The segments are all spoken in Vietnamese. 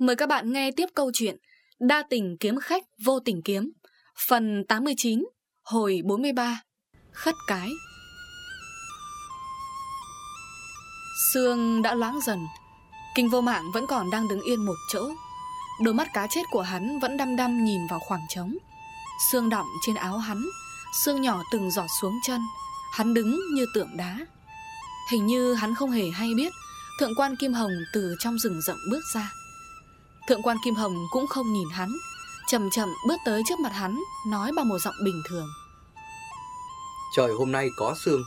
Mời các bạn nghe tiếp câu chuyện Đa tình kiếm khách vô tình kiếm, Phần 89 Hồi 43 Khất cái. Sương đã loáng dần, Kinh vô mạng vẫn còn đang đứng yên một chỗ. Đôi mắt cá chết của hắn vẫn đăm đăm nhìn vào khoảng trống. Sương đọng trên áo hắn, Sương nhỏ từng giọt xuống chân. Hắn đứng như tượng đá. Hình như hắn không hề hay biết, Thượng quan Kim Hồng từ trong rừng rậm bước ra. Thượng quan Kim Hồng cũng không nhìn hắn. Chậm chậm bước tới trước mặt hắn Nói bằng một giọng bình thường. Trời hôm nay có sương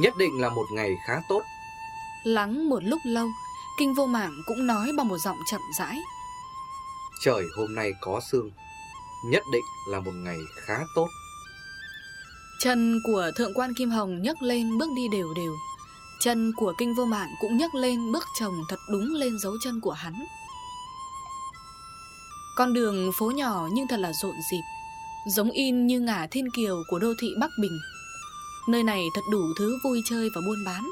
Nhất định là một ngày khá tốt. Lắng một lúc lâu Kinh vô mạng cũng nói bằng một giọng chậm rãi. Trời hôm nay có sương Nhất định là một ngày khá tốt. Chân của thượng quan Kim Hồng nhấc lên bước đi đều đều. Chân của kinh vô mạng cũng nhấc lên bước chồng thật đúng lên dấu chân của hắn con đường phố nhỏ nhưng thật là rộn rịp, Giống in như ngả thiên kiều của đô thị Bắc Bình. Nơi này thật đủ thứ vui chơi và buôn bán,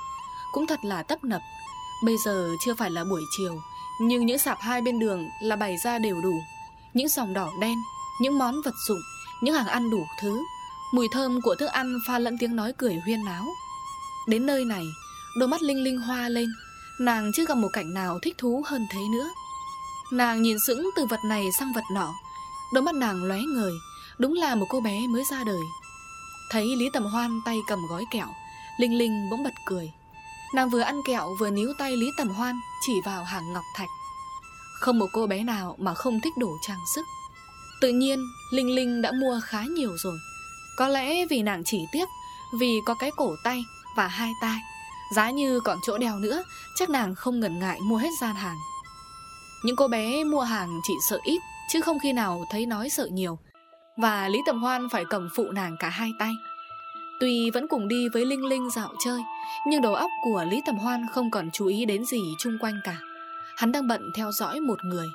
Cũng thật là tấp nập. Bây giờ chưa phải là buổi chiều, Nhưng những sạp hai bên đường là bày ra đều đủ. Những sòng đỏ đen, Những món vật dụng, Những hàng ăn đủ thứ, Mùi thơm của thức ăn pha lẫn tiếng nói cười huyên náo. Đến nơi này, Đôi mắt Linh Linh hoa lên, Nàng chưa gặp một cảnh nào thích thú hơn thế nữa. Nàng nhìn sững từ vật này sang vật nọ. Đôi mắt nàng lóe ngời, Đúng là một cô bé mới ra đời. Thấy Lý Tầm Hoan tay cầm gói kẹo, Linh Linh bỗng bật cười. Nàng vừa ăn kẹo vừa níu tay Lý Tầm Hoan Chỉ vào hàng ngọc thạch. Không một cô bé nào mà không thích đổ trang sức. Tự nhiên, Linh Linh đã mua khá nhiều rồi. Có lẽ vì nàng chỉ tiếc, Vì có cái cổ tay và hai tai. Giá như còn chỗ đeo nữa, Chắc nàng không ngần ngại mua hết gian hàng. Những cô bé mua hàng chỉ sợ ít, Chứ không khi nào thấy nói sợ nhiều. Và Lý Tầm Hoan phải cầm phụ nàng cả hai tay. Tuy vẫn cùng đi với Linh Linh dạo chơi, Nhưng đầu óc của Lý Tầm Hoan không còn chú ý đến gì chung quanh cả. Hắn đang bận theo dõi một người.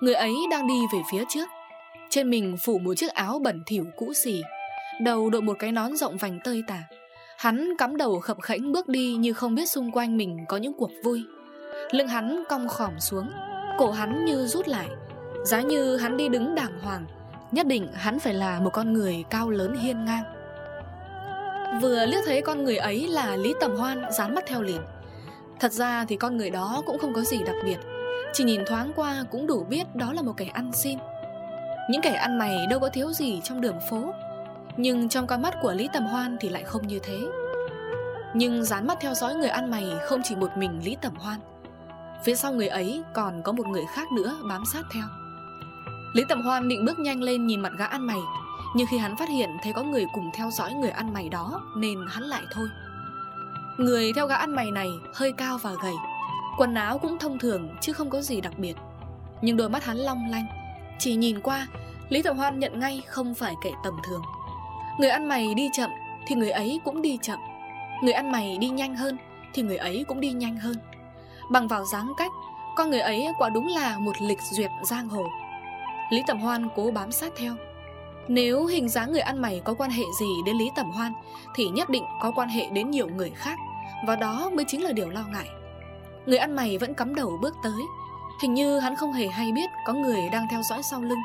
Người ấy đang đi về phía trước. Trên mình phủ một chiếc áo bẩn thỉu cũ xỉ Đầu đội một cái nón rộng vành tơi tả. Hắn cắm đầu khập khẽnh bước đi như không biết xung quanh mình có những cuộc vui. Lưng hắn cong khỏm xuống. Cổ hắn như rút lại. Giá như hắn đi đứng đàng hoàng, Nhất định hắn phải là một con người cao lớn hiên ngang. Vừa liếc thấy con người ấy là Lý Tầm Hoan dán mắt theo liền. Thật ra thì con người đó cũng không có gì đặc biệt, Chỉ nhìn thoáng qua cũng đủ biết đó là một kẻ ăn xin. Những kẻ ăn mày đâu có thiếu gì trong đường phố, Nhưng trong con mắt của Lý Tầm Hoan thì lại không như thế. Nhưng dán mắt theo dõi người ăn mày không chỉ một mình Lý Tầm Hoan. Phía sau người ấy còn có một người khác nữa bám sát theo. Lý Tầm Hoan định bước nhanh lên nhìn mặt gã ăn mày, nhưng khi hắn phát hiện thấy có người cùng theo dõi người ăn mày đó Nên hắn lại thôi. Người theo gã ăn mày này hơi cao và gầy, Quần áo cũng thông thường chứ không có gì đặc biệt. Nhưng đôi mắt hắn long lanh, Chỉ nhìn qua, Lý Tầm Hoan nhận ngay không phải kẻ tầm thường. Người ăn mày đi chậm Thì người ấy cũng đi chậm. Người ăn mày đi nhanh hơn Thì người ấy cũng đi nhanh hơn. Bằng vào dáng cách, Con người ấy quả đúng là một lịch duyệt giang hồ. Lý Tẩm Hoan cố bám sát theo. Nếu hình dáng người ăn mày có quan hệ gì đến Lý Tẩm Hoan, Thì nhất định có quan hệ đến nhiều người khác, Và đó mới chính là điều lo ngại. Người ăn mày vẫn cắm đầu bước tới, Hình như hắn không hề hay biết Có người đang theo dõi sau lưng.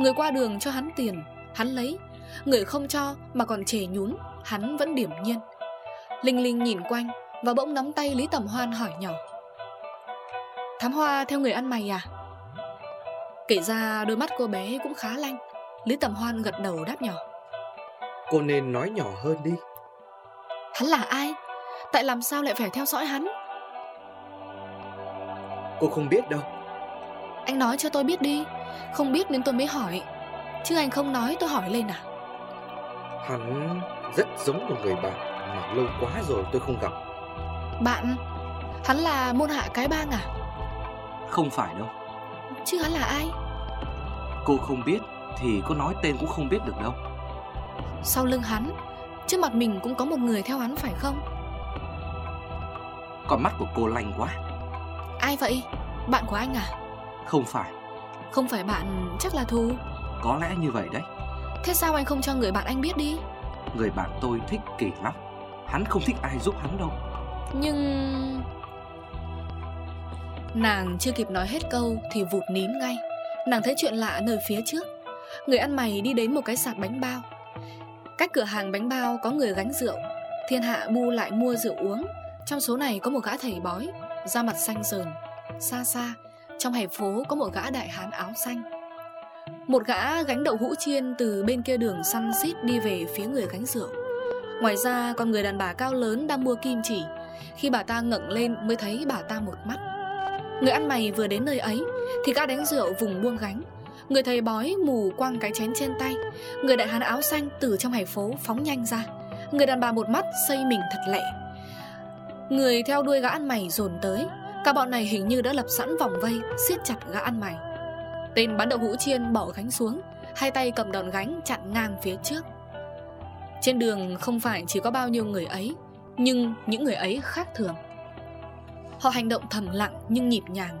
Người qua đường cho hắn tiền, Hắn lấy, Người không cho mà còn chề nhún, Hắn vẫn điểm nhiên. Linh Linh nhìn quanh Và bỗng nắm tay Lý Tẩm Hoan hỏi nhỏ. Thám hoa theo người ăn mày à? Kể ra đôi mắt cô bé cũng khá lanh. Lý Tầm Hoan gật đầu đáp nhỏ. Cô nên nói nhỏ hơn đi. Hắn là ai? Tại làm sao lại phải theo dõi hắn? Cô không biết đâu. Anh nói cho tôi biết đi. Không biết nên tôi mới hỏi. Chứ anh không nói tôi hỏi lên à? Hắn rất giống một người bạn Mà lâu quá rồi tôi không gặp. Bạn? Hắn là môn hạ cái bang à? Không phải đâu. Chứ hắn là ai? Cô không biết thì có nói tên cũng không biết được đâu. Sau lưng hắn Trước mặt mình cũng có một người theo hắn phải không? Con mắt của cô lanh quá. Ai vậy? Bạn của anh à? Không phải. Không phải bạn chắc là thù. Có lẽ như vậy đấy. Thế sao anh không cho người bạn anh biết đi? Người bạn tôi thích kỳ lắm. Hắn không thích ai giúp hắn đâu. Nhưng Nàng chưa kịp nói hết câu thì vụt nín ngay. Nàng thấy chuyện lạ nơi phía trước. Người ăn mày đi đến một cái sạp bánh bao. Cách cửa hàng bánh bao có người gánh rượu. Thiên hạ bu lại mua rượu uống. Trong số này có một gã thầy bói, Da mặt xanh rờn Xa xa, Trong hẻ phố có một gã đại hán áo xanh. Một gã gánh đậu hũ chiên Từ bên kia đường săn xít đi về phía người gánh rượu. Ngoài ra còn người đàn bà cao lớn đang mua kim chỉ. Khi bà ta ngẩng lên mới thấy bà ta một mắt. Người ăn mày vừa đến nơi ấy, Thì gã đánh rượu vùng buông gánh. Người thầy bói mù quăng cái chén trên tay. Người đại hán áo xanh từ trong hải phố phóng nhanh ra. Người đàn bà một mắt xây mình thật lẹ. Người theo đuôi gã ăn mày dồn tới. Cả bọn này hình như đã lập sẵn vòng vây, siết chặt gã ăn mày. Tên bán đậu hũ chiên bỏ gánh xuống, Hai tay cầm đòn gánh chặn ngang phía trước. Trên đường không phải chỉ có bao nhiêu người ấy, Nhưng những người ấy khác thường. Họ hành động thầm lặng nhưng nhịp nhàng.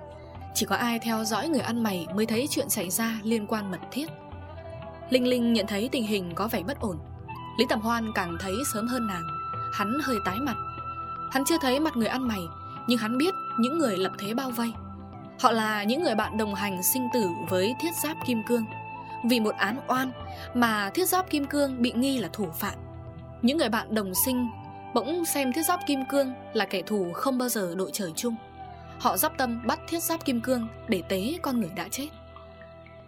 Chỉ có ai theo dõi người ăn mày mới thấy chuyện xảy ra liên quan mật thiết. Linh Linh nhận thấy tình hình có vẻ bất ổn. Lý Tầm Hoan càng thấy sớm hơn nàng. Hắn hơi tái mặt. Hắn chưa thấy mặt người ăn mày, Nhưng hắn biết những người lập thế bao vây. Họ là những người bạn đồng hành sinh tử với thiết giáp kim cương. Vì một án oan mà thiết giáp kim cương bị nghi là thủ phạm. Những người bạn đồng sinh Bỗng xem thiết giáp kim cương là kẻ thù không bao giờ đội trời chung. Họ dắp tâm bắt thiết giáp kim cương để tế con người đã chết.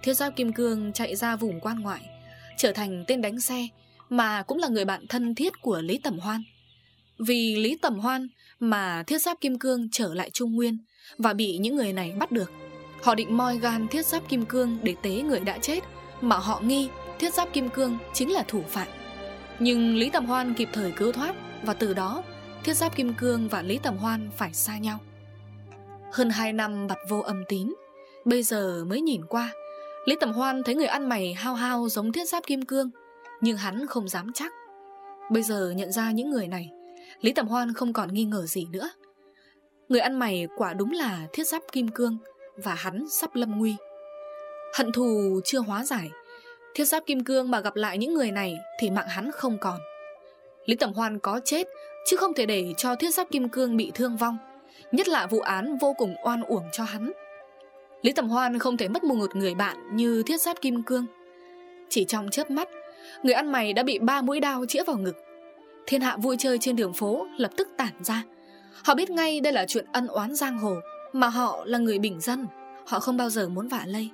Thiết giáp kim cương chạy ra vùng quan ngoại, Trở thành tên đánh xe Mà cũng là người bạn thân thiết của Lý Tẩm Hoan. Vì Lý Tẩm Hoan mà thiết giáp kim cương trở lại Trung Nguyên Và bị những người này bắt được. Họ định moi gan thiết giáp kim cương để tế người đã chết, Mà họ nghi thiết giáp kim cương chính là thủ phạm. Nhưng Lý Tầm Hoan kịp thời cứu thoát và từ đó, Thiết Giáp Kim Cương và Lý Tầm Hoan phải xa nhau. Hơn 2 năm bặt vô âm tín, Bây giờ mới nhìn qua, Lý Tầm Hoan thấy người ăn mày hao hao giống Thiết Giáp Kim Cương, Nhưng hắn không dám chắc. Bây giờ nhận ra những người này, Lý Tầm Hoan không còn nghi ngờ gì nữa. Người ăn mày quả đúng là Thiết Giáp Kim Cương Và hắn sắp lâm nguy. Hận thù chưa hóa giải, Thiết Giáp Kim Cương mà gặp lại những người này Thì mạng hắn không còn. Lý Tẩm Hoan có chết, Chứ không thể để cho thiết giáp kim cương bị thương vong. Nhất là vụ án vô cùng oan uổng cho hắn. Lý Tẩm Hoan không thể mất một người bạn như thiết giáp kim cương. Chỉ trong chớp mắt, Người ăn mày đã bị ba mũi đao chĩa vào ngực. Thiên hạ vui chơi trên đường phố lập tức tản ra. Họ biết ngay đây là chuyện ân oán giang hồ, Mà họ là người bình dân. Họ không bao giờ muốn vả lây.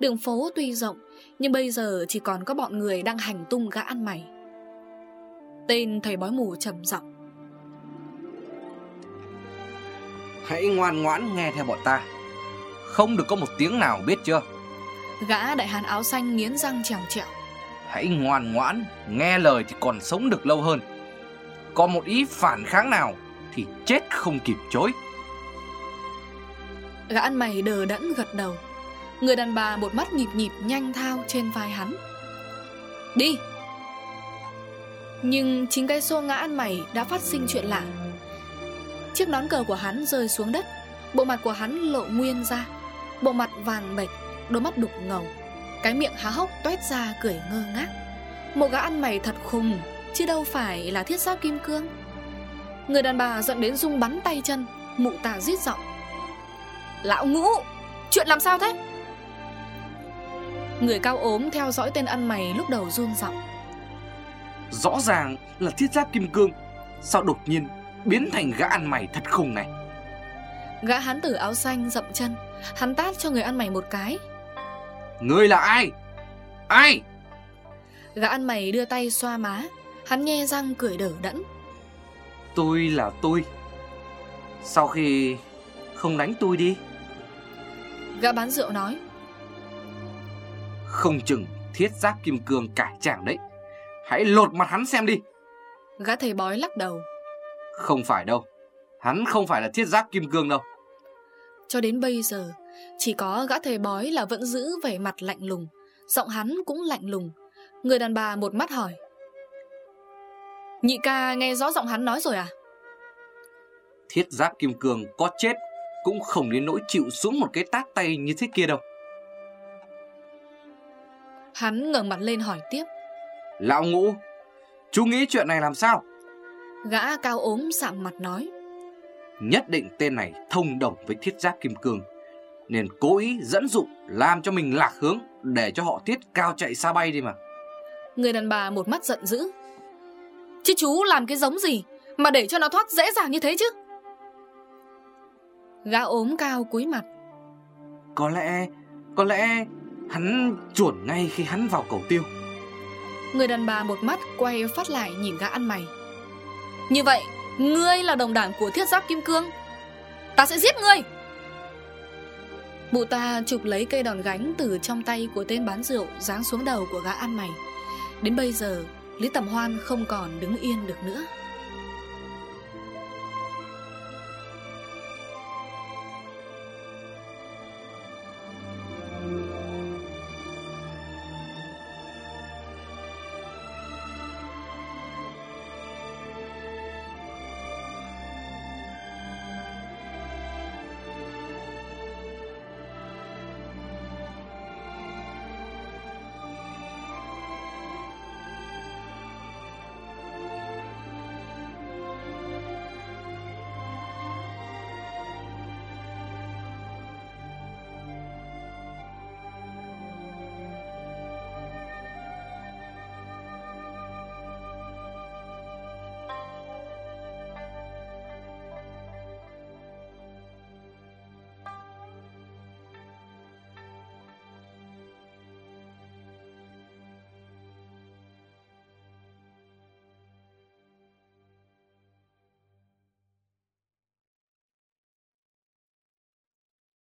Đường phố tuy rộng, Nhưng bây giờ chỉ còn có bọn người đang hành tung gã ăn mày. Tên thầy bói mù trầm giọng. Hãy ngoan ngoãn nghe theo bọn ta. Không được có một tiếng nào biết chưa? Gã đại hàn áo xanh nghiến răng trèo trèo. Hãy ngoan ngoãn Nghe lời thì còn sống được lâu hơn. Có một ý phản kháng nào Thì chết không kịp chối. Gã ăn mày đờ đẫn gật đầu. Người đàn bà một mắt nhịp nhịp nhanh thao trên vai hắn. Đi nhưng chính cái xô ngã ăn mày đã phát sinh chuyện lạ. Chiếc nón cờ của hắn rơi xuống đất, Bộ mặt của hắn lộ nguyên ra, Bộ mặt vàng bệch, Đôi mắt đục ngầu, Cái miệng há hốc toét ra cười ngơ ngác. Một gã ăn mày thật khùng, Chứ đâu phải là thiết giáp kim cương. Người đàn bà giận đến rung bắn tay chân, Mụ tà rít giọng. Lão ngũ, Chuyện làm sao thế? Người cao ốm theo dõi tên ăn mày lúc đầu run giọng. Rõ ràng là thiết giáp kim cương Sao đột nhiên biến thành gã ăn mày thật khùng này? Gã hán tử áo xanh dậm chân Hắn tát cho người ăn mày một cái. Ngươi là ai? Ai? Gã ăn mày đưa tay xoa má Hắn nhe răng cười đỡ đẫn. Tôi là tôi. Sau khi không đánh tôi đi. Gã bán rượu nói. Không chừng thiết giáp kim cương cải chàng đấy Hãy lột mặt hắn xem đi. Gã thầy bói lắc đầu. Không phải đâu. Hắn không phải là thiết giáp kim cương đâu. Cho đến bây giờ Chỉ có gã thầy bói là vẫn giữ vẻ mặt lạnh lùng. Giọng hắn cũng lạnh lùng. Người đàn bà một mắt hỏi. Nhị ca nghe rõ giọng hắn nói rồi à? Thiết giáp kim cương có chết Cũng không đến nỗi chịu xuống một cái tát tay như thế kia đâu. Hắn ngẩng mặt lên hỏi tiếp Lão ngũ Chú nghĩ chuyện này làm sao? Gã cao ốm sạm mặt nói. Nhất định tên này thông đồng với thiết giáp kim cương Nên cố ý dẫn dụ Làm cho mình lạc hướng Để cho họ tiết cao chạy xa bay đi mà. Người đàn bà một mắt giận dữ. Chứ chú làm cái giống gì Mà để cho nó thoát dễ dàng như thế chứ? Gã ốm cao cúi mặt. Có lẽ Có lẽ Hắn chuẩn ngay khi hắn vào cầu tiêu Người đàn bà một mắt quay phát lại nhìn gã ăn mày. Như vậy, Ngươi là đồng đảng của thiết giáp kim cương. Ta sẽ giết ngươi. Mụ ta chụp lấy cây đòn gánh Từ trong tay của tên bán rượu Giáng xuống đầu của gã ăn mày. Đến bây giờ, Lý Tầm Hoan không còn đứng yên được nữa.